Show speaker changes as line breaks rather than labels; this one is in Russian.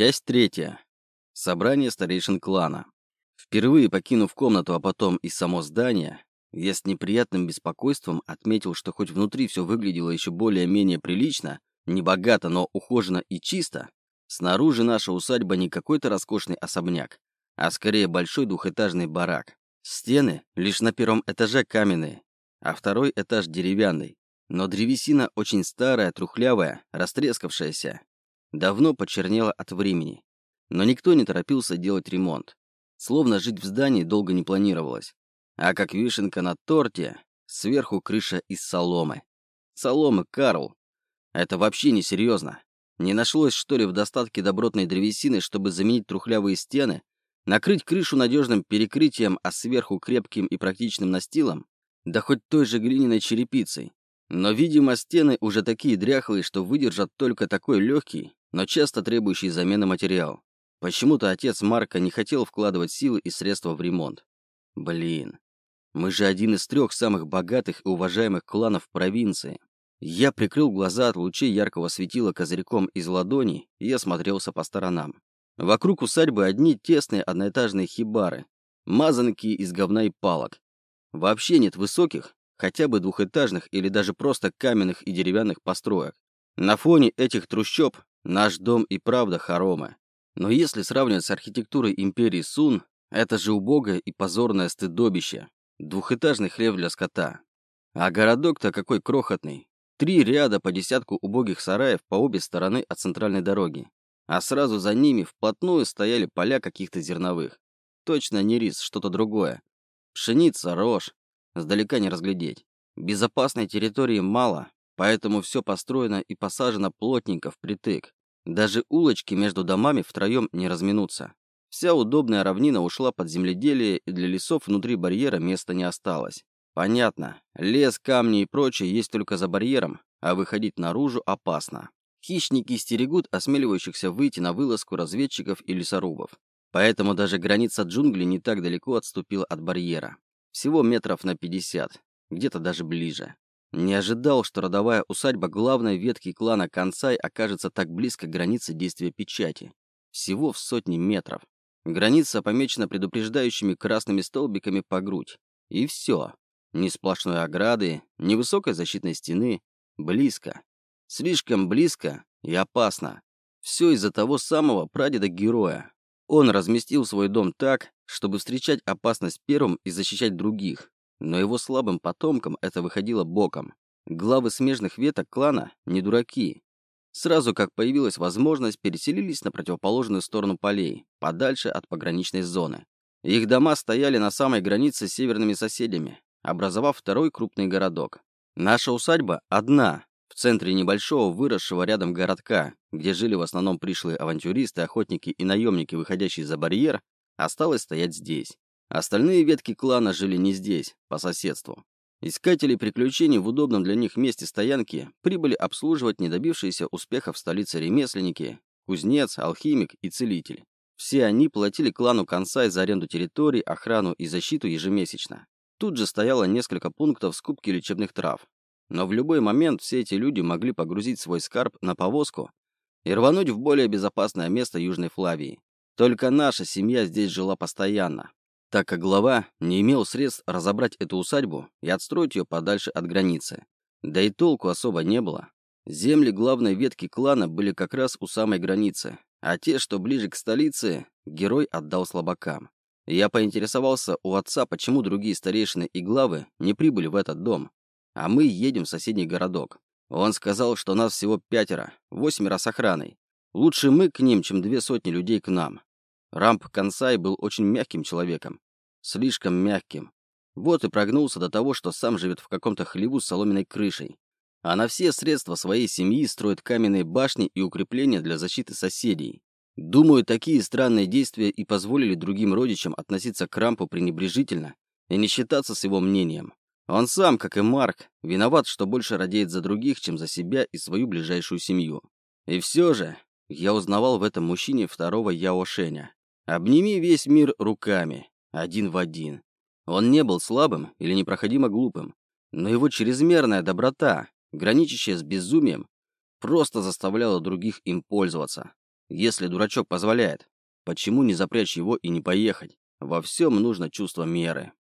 Часть третья. Собрание старейшин клана. Впервые покинув комнату, а потом и само здание, я с неприятным беспокойством отметил, что хоть внутри все выглядело еще более-менее прилично, не богато, но ухоженно и чисто, снаружи наша усадьба не какой-то роскошный особняк, а скорее большой двухэтажный барак. Стены лишь на первом этаже каменные, а второй этаж деревянный. Но древесина очень старая, трухлявая, растрескавшаяся. Давно почернела от времени. Но никто не торопился делать ремонт. Словно жить в здании долго не планировалось. А как вишенка на торте, сверху крыша из соломы. Соломы, Карл. Это вообще не серьезно. Не нашлось, что ли, в достатке добротной древесины, чтобы заменить трухлявые стены, накрыть крышу надежным перекрытием, а сверху крепким и практичным настилом? Да хоть той же глиняной черепицей. Но, видимо, стены уже такие дряхлые, что выдержат только такой легкий, но часто требующий замены материал. Почему-то отец Марка не хотел вкладывать силы и средства в ремонт. Блин, мы же один из трех самых богатых и уважаемых кланов провинции. Я прикрыл глаза от лучей яркого светила козырьком из ладони и осмотрелся по сторонам. Вокруг усадьбы одни тесные одноэтажные хибары, мазанки из говна и палок. Вообще нет высоких, хотя бы двухэтажных или даже просто каменных и деревянных построек. На фоне этих трущоб наш дом и правда хоромы. Но если сравнивать с архитектурой империи Сун, это же убогое и позорное стыдобище. Двухэтажный хлев для скота. А городок-то какой крохотный. Три ряда по десятку убогих сараев по обе стороны от центральной дороги. А сразу за ними вплотную стояли поля каких-то зерновых. Точно не рис, что-то другое. Пшеница, рожь. Сдалека не разглядеть. Безопасной территории мало, поэтому все построено и посажено плотненько впритык. Даже улочки между домами втроем не разминутся. Вся удобная равнина ушла под земледелие, и для лесов внутри барьера места не осталось. Понятно, лес, камни и прочее есть только за барьером, а выходить наружу опасно. Хищники стерегут осмеливающихся выйти на вылазку разведчиков и лесорубов. Поэтому даже граница джунглей не так далеко отступила от барьера. Всего метров на 50, где-то даже ближе. Не ожидал, что родовая усадьба главной ветки клана Консай окажется так близко к границе действия печати. Всего в сотни метров. Граница помечена предупреждающими красными столбиками по грудь. И все. Ни сплошной ограды, ни высокой защитной стены. Близко. Слишком близко и опасно. Все из-за того самого прадеда-героя. Он разместил свой дом так, чтобы встречать опасность первым и защищать других. Но его слабым потомкам это выходило боком. Главы смежных веток клана не дураки. Сразу как появилась возможность, переселились на противоположную сторону полей, подальше от пограничной зоны. Их дома стояли на самой границе с северными соседями, образовав второй крупный городок. Наша усадьба одна, в центре небольшого выросшего рядом городка, где жили в основном пришлые авантюристы, охотники и наемники, выходящие за барьер, осталась стоять здесь. Остальные ветки клана жили не здесь, по соседству. Искатели приключений в удобном для них месте стоянки прибыли обслуживать недобившиеся успеха в столице ремесленники, кузнец, алхимик и целитель. Все они платили клану Консай за аренду территорий, охрану и защиту ежемесячно. Тут же стояло несколько пунктов скупки лечебных трав. Но в любой момент все эти люди могли погрузить свой скарб на повозку и рвануть в более безопасное место Южной Флавии. Только наша семья здесь жила постоянно, так как глава не имел средств разобрать эту усадьбу и отстроить ее подальше от границы. Да и толку особо не было. Земли главной ветки клана были как раз у самой границы, а те, что ближе к столице, герой отдал слабакам. Я поинтересовался у отца, почему другие старейшины и главы не прибыли в этот дом, а мы едем в соседний городок. Он сказал, что нас всего пятеро, восемеро с охраной. Лучше мы к ним, чем две сотни людей к нам. Рамп Консай был очень мягким человеком. Слишком мягким. Вот и прогнулся до того, что сам живет в каком-то хлеву с соломенной крышей. А на все средства своей семьи строит каменные башни и укрепления для защиты соседей. Думаю, такие странные действия и позволили другим родичам относиться к Рампу пренебрежительно и не считаться с его мнением. Он сам, как и Марк, виноват, что больше радеет за других, чем за себя и свою ближайшую семью. И все же, я узнавал в этом мужчине второго Яо Шеня. Обними весь мир руками, один в один. Он не был слабым или непроходимо глупым, но его чрезмерная доброта, граничащая с безумием, просто заставляла других им пользоваться. Если дурачок позволяет, почему не запрячь его и не поехать? Во всем нужно чувство меры.